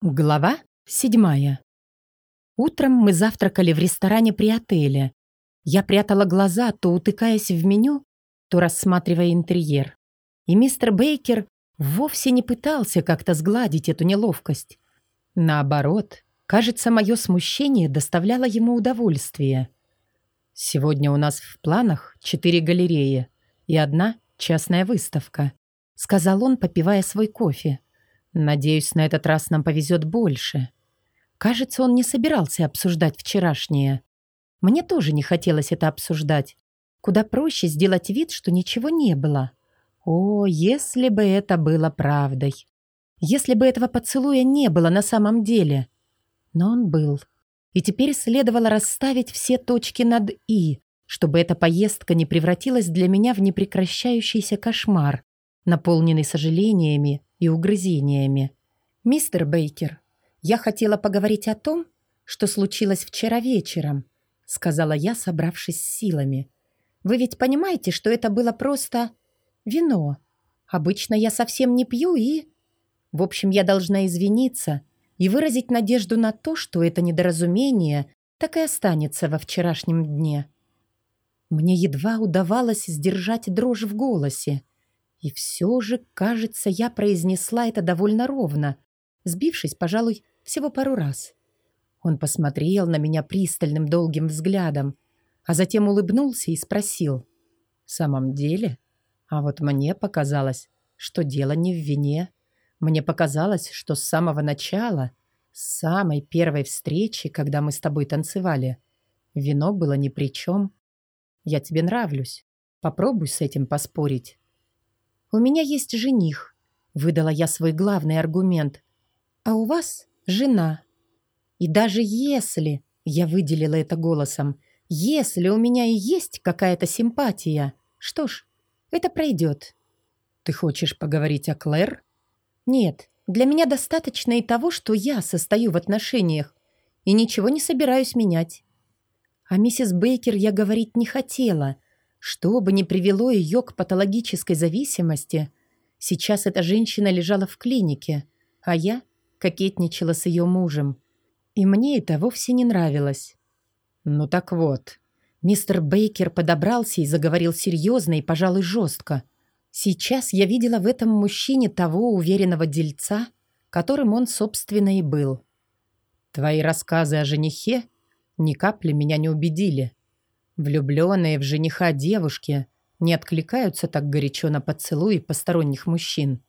Глава седьмая. Утром мы завтракали в ресторане при отеле. Я прятала глаза, то утыкаясь в меню, то рассматривая интерьер. И мистер Бейкер вовсе не пытался как-то сгладить эту неловкость. Наоборот, кажется, мое смущение доставляло ему удовольствие. Сегодня у нас в планах четыре галереи и одна частная выставка, сказал он, попивая свой кофе. Надеюсь, на этот раз нам повезет больше. Кажется, он не собирался обсуждать вчерашнее. Мне тоже не хотелось это обсуждать. Куда проще сделать вид, что ничего не было. О, если бы это было правдой. Если бы этого поцелуя не было на самом деле. Но он был. И теперь следовало расставить все точки над «и», чтобы эта поездка не превратилась для меня в непрекращающийся кошмар, наполненный сожалениями и угрызениями. «Мистер Бейкер, я хотела поговорить о том, что случилось вчера вечером», сказала я, собравшись с силами. «Вы ведь понимаете, что это было просто вино. Обычно я совсем не пью и...» В общем, я должна извиниться и выразить надежду на то, что это недоразумение так и останется во вчерашнем дне. Мне едва удавалось сдержать дрожь в голосе. И все же, кажется, я произнесла это довольно ровно, сбившись, пожалуй, всего пару раз. Он посмотрел на меня пристальным долгим взглядом, а затем улыбнулся и спросил. «В самом деле? А вот мне показалось, что дело не в вине. Мне показалось, что с самого начала, с самой первой встречи, когда мы с тобой танцевали, вино было ни при чем. Я тебе нравлюсь. Попробуй с этим поспорить». «У меня есть жених», — выдала я свой главный аргумент. «А у вас жена. И даже если, я выделила это голосом, если у меня и есть какая-то симпатия, что ж, это пройдет». «Ты хочешь поговорить о Клэр?» «Нет, для меня достаточно и того, что я состою в отношениях и ничего не собираюсь менять». О миссис Бейкер я говорить не хотела — что бы ни привело ее к патологической зависимости, сейчас эта женщина лежала в клинике, а я кокетничала с ее мужем. И мне это вовсе не нравилось. Ну так вот, мистер Бейкер подобрался и заговорил серьезно и, пожалуй, жестко. Сейчас я видела в этом мужчине того уверенного дельца, которым он, собственно, и был. Твои рассказы о женихе ни капли меня не убедили. Влюбленные в жениха девушки не откликаются так горячо на поцелуи посторонних мужчин.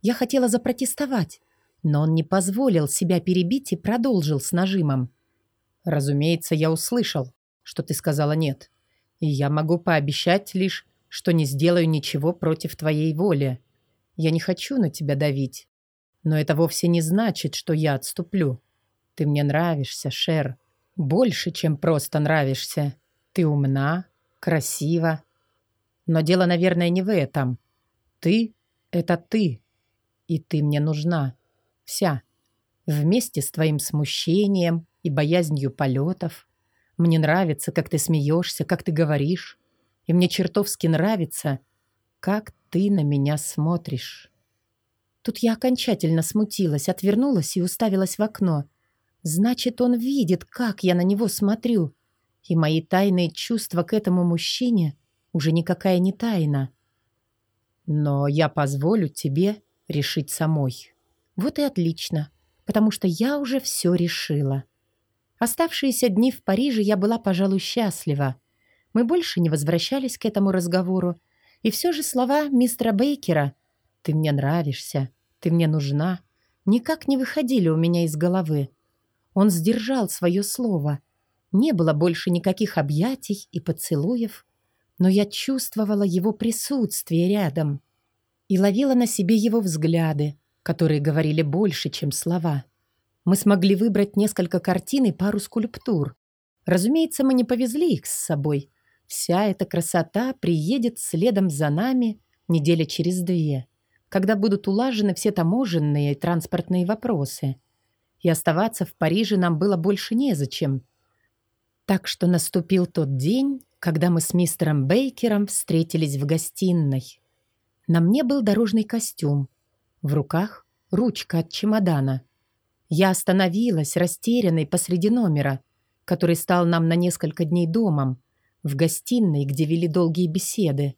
Я хотела запротестовать, но он не позволил себя перебить и продолжил с нажимом. «Разумеется, я услышал, что ты сказала нет. И я могу пообещать лишь, что не сделаю ничего против твоей воли. Я не хочу на тебя давить. Но это вовсе не значит, что я отступлю. Ты мне нравишься, Шер. Больше, чем просто нравишься. Ты умна, красива. Но дело, наверное, не в этом. Ты — это ты. И ты мне нужна. Вся. Вместе с твоим смущением и боязнью полетов. Мне нравится, как ты смеешься, как ты говоришь. И мне чертовски нравится, как ты на меня смотришь. Тут я окончательно смутилась, отвернулась и уставилась в окно. Значит, он видит, как я на него смотрю и мои тайные чувства к этому мужчине уже никакая не тайна. Но я позволю тебе решить самой. Вот и отлично, потому что я уже все решила. Оставшиеся дни в Париже я была, пожалуй, счастлива. Мы больше не возвращались к этому разговору, и все же слова мистера Бейкера «Ты мне нравишься, ты мне нужна» никак не выходили у меня из головы. Он сдержал свое слово — не было больше никаких объятий и поцелуев, но я чувствовала его присутствие рядом и ловила на себе его взгляды, которые говорили больше, чем слова. Мы смогли выбрать несколько картин и пару скульптур. Разумеется, мы не повезли их с собой. Вся эта красота приедет следом за нами недели через две, когда будут улажены все таможенные и транспортные вопросы. И оставаться в Париже нам было больше незачем — так что наступил тот день, когда мы с мистером Бейкером встретились в гостиной. На мне был дорожный костюм. В руках ручка от чемодана. Я остановилась, растерянной посреди номера, который стал нам на несколько дней домом, в гостиной, где вели долгие беседы.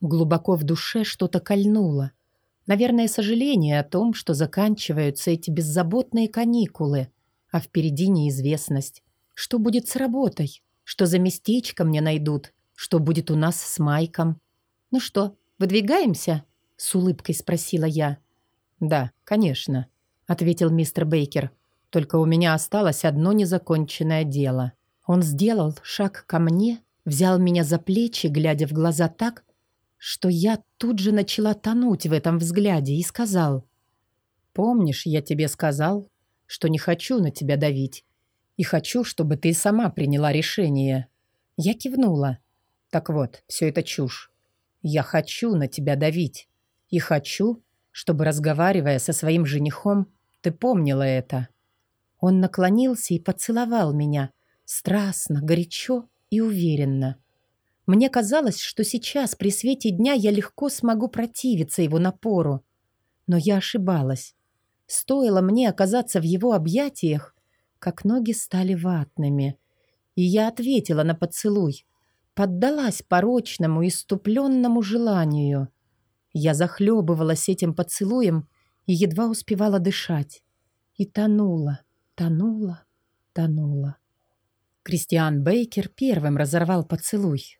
Глубоко в душе что-то кольнуло. Наверное, сожаление о том, что заканчиваются эти беззаботные каникулы, а впереди неизвестность. Что будет с работой? Что за местечко мне найдут? Что будет у нас с Майком? «Ну что, выдвигаемся?» — с улыбкой спросила я. «Да, конечно», — ответил мистер Бейкер. «Только у меня осталось одно незаконченное дело». Он сделал шаг ко мне, взял меня за плечи, глядя в глаза так, что я тут же начала тонуть в этом взгляде и сказал. «Помнишь, я тебе сказал, что не хочу на тебя давить и хочу, чтобы ты сама приняла решение?» Я кивнула. «Так вот, все это чушь. Я хочу на тебя давить. И хочу, чтобы, разговаривая со своим женихом, ты помнила это». Он наклонился и поцеловал меня, страстно, горячо и уверенно. Мне казалось, что сейчас при свете дня я легко смогу противиться его напору. Но я ошибалась. Стоило мне оказаться в его объятиях, как ноги стали ватными. И я ответила на поцелуй, поддалась порочному, иступленному желанию. Я захлебывалась этим поцелуем и едва успевала дышать. И тонула, тонула, тонула. Кристиан Бейкер первым разорвал поцелуй.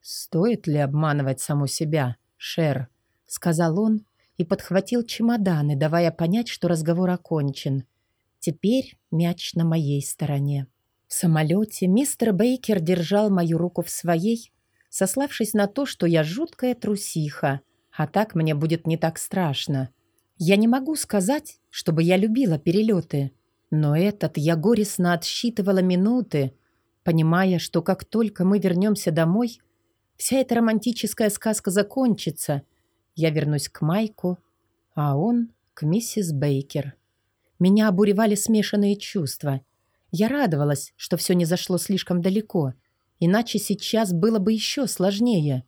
«Стоит ли обманывать саму себя, Шер?» — сказал он и подхватил чемоданы, давая понять, что разговор окончен. Теперь мяч на моей стороне. В самолете мистер Бейкер держал мою руку в своей, сославшись на то, что я жуткая трусиха, а так мне будет не так страшно. Я не могу сказать, чтобы я любила перелеты, но этот я горестно отсчитывала минуты, понимая, что как только мы вернемся домой, вся эта романтическая сказка закончится. Я вернусь к Майку, а он к миссис Бейкер. Меня обуревали смешанные чувства — я радовалась, что все не зашло слишком далеко, иначе сейчас было бы еще сложнее.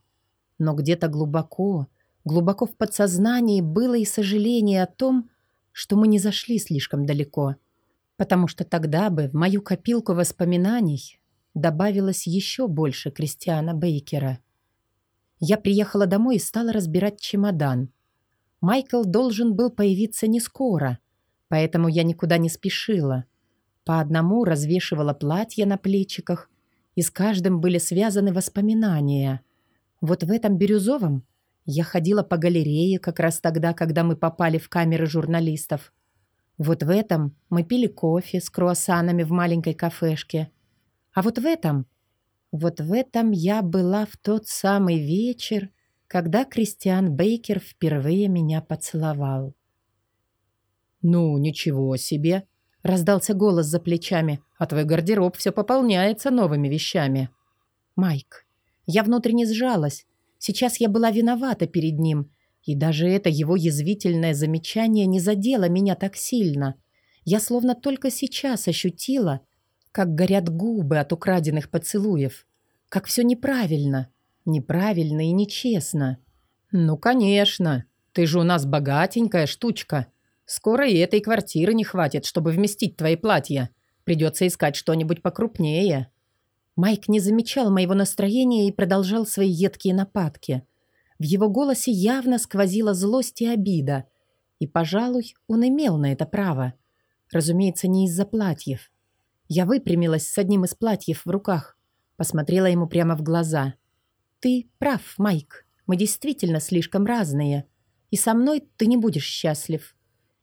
Но где-то глубоко, глубоко в подсознании было и сожаление о том, что мы не зашли слишком далеко, потому что тогда бы в мою копилку воспоминаний добавилось еще больше Кристиана Бейкера. Я приехала домой и стала разбирать чемодан. Майкл должен был появиться не скоро, поэтому я никуда не спешила — по одному развешивала платья на плечиках, и с каждым были связаны воспоминания. Вот в этом бирюзовом я ходила по галерее как раз тогда, когда мы попали в камеры журналистов. Вот в этом мы пили кофе с круассанами в маленькой кафешке. А вот в этом... Вот в этом я была в тот самый вечер, когда Кристиан Бейкер впервые меня поцеловал. «Ну, ничего себе!» Раздался голос за плечами, а твой гардероб все пополняется новыми вещами. Майк. Я внутренне сжалась. Сейчас я была виновата перед ним. И даже это его язвительное замечание не задело меня так сильно. Я словно только сейчас ощутила, как горят губы от украденных поцелуев. Как все неправильно. Неправильно и нечестно. «Ну, конечно. Ты же у нас богатенькая штучка», Скоро и этой квартиры не хватит, чтобы вместить твои платья. Придется искать что-нибудь покрупнее». Майк не замечал моего настроения и продолжал свои едкие нападки. В его голосе явно сквозила злость и обида. И, пожалуй, он имел на это право. Разумеется, не из-за платьев. Я выпрямилась с одним из платьев в руках, посмотрела ему прямо в глаза. «Ты прав, Майк. Мы действительно слишком разные. И со мной ты не будешь счастлив.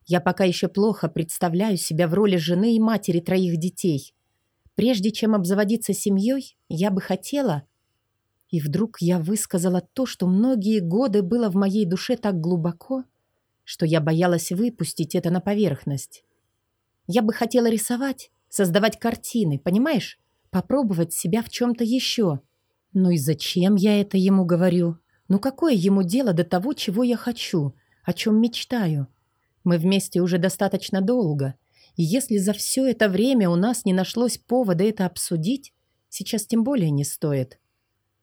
Я пока еще плохо представляю себя в роли жены и матери троих детей. Прежде чем обзаводиться семьей, я бы хотела... И вдруг я высказала то, что многие годы было в моей душе так глубоко, что я боялась выпустить это на поверхность. Я бы хотела рисовать, создавать картины, понимаешь? Попробовать себя в чем-то еще. Ну и зачем я это ему говорю? Ну какое ему дело до того, чего я хочу, о чем мечтаю? Мы вместе уже достаточно долго, и если за все это время у нас не нашлось повода это обсудить, сейчас тем более не стоит.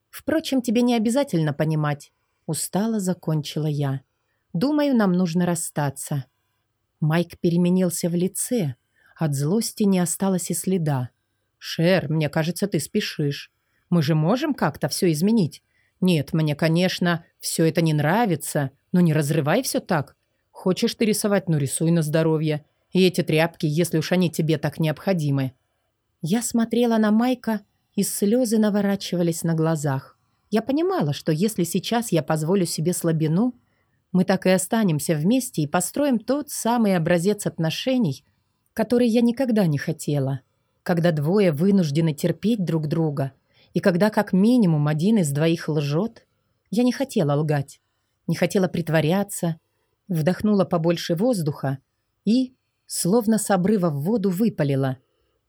Впрочем, тебе не обязательно понимать. Устало закончила я. Думаю, нам нужно расстаться. Майк переменился в лице. От злости не осталось и следа. «Шер, мне кажется, ты спешишь. Мы же можем как-то все изменить. Нет, мне, конечно, все это не нравится, но не разрывай все так. Хочешь ты рисовать, ну рисуй на здоровье. И эти тряпки, если уж они тебе так необходимы». Я смотрела на Майка, и слезы наворачивались на глазах. Я понимала, что если сейчас я позволю себе слабину, мы так и останемся вместе и построим тот самый образец отношений, который я никогда не хотела. Когда двое вынуждены терпеть друг друга, и когда как минимум один из двоих лжет, я не хотела лгать, не хотела притворяться, вдохнула побольше воздуха и, словно с обрыва в воду, выпалила.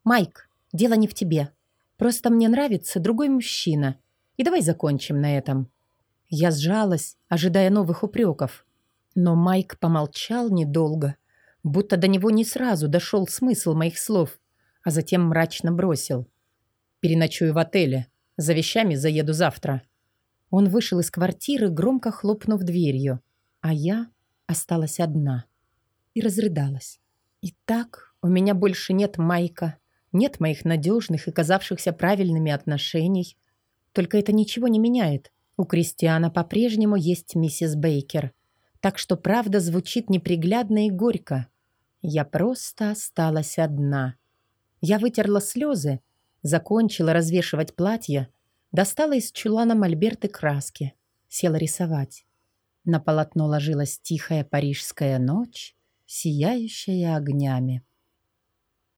«Майк, дело не в тебе. Просто мне нравится другой мужчина. И давай закончим на этом». Я сжалась, ожидая новых упреков. Но Майк помолчал недолго, будто до него не сразу дошел смысл моих слов, а затем мрачно бросил. «Переночую в отеле. За вещами заеду завтра». Он вышел из квартиры, громко хлопнув дверью, а я осталась одна и разрыдалась. И так у меня больше нет Майка, нет моих надежных и казавшихся правильными отношений. Только это ничего не меняет. У Кристиана по-прежнему есть миссис Бейкер. Так что правда звучит неприглядно и горько. Я просто осталась одна. Я вытерла слезы, закончила развешивать платье, достала из чулана мольберты краски, села рисовать. На полотно ложилась тихая парижская ночь, сияющая огнями.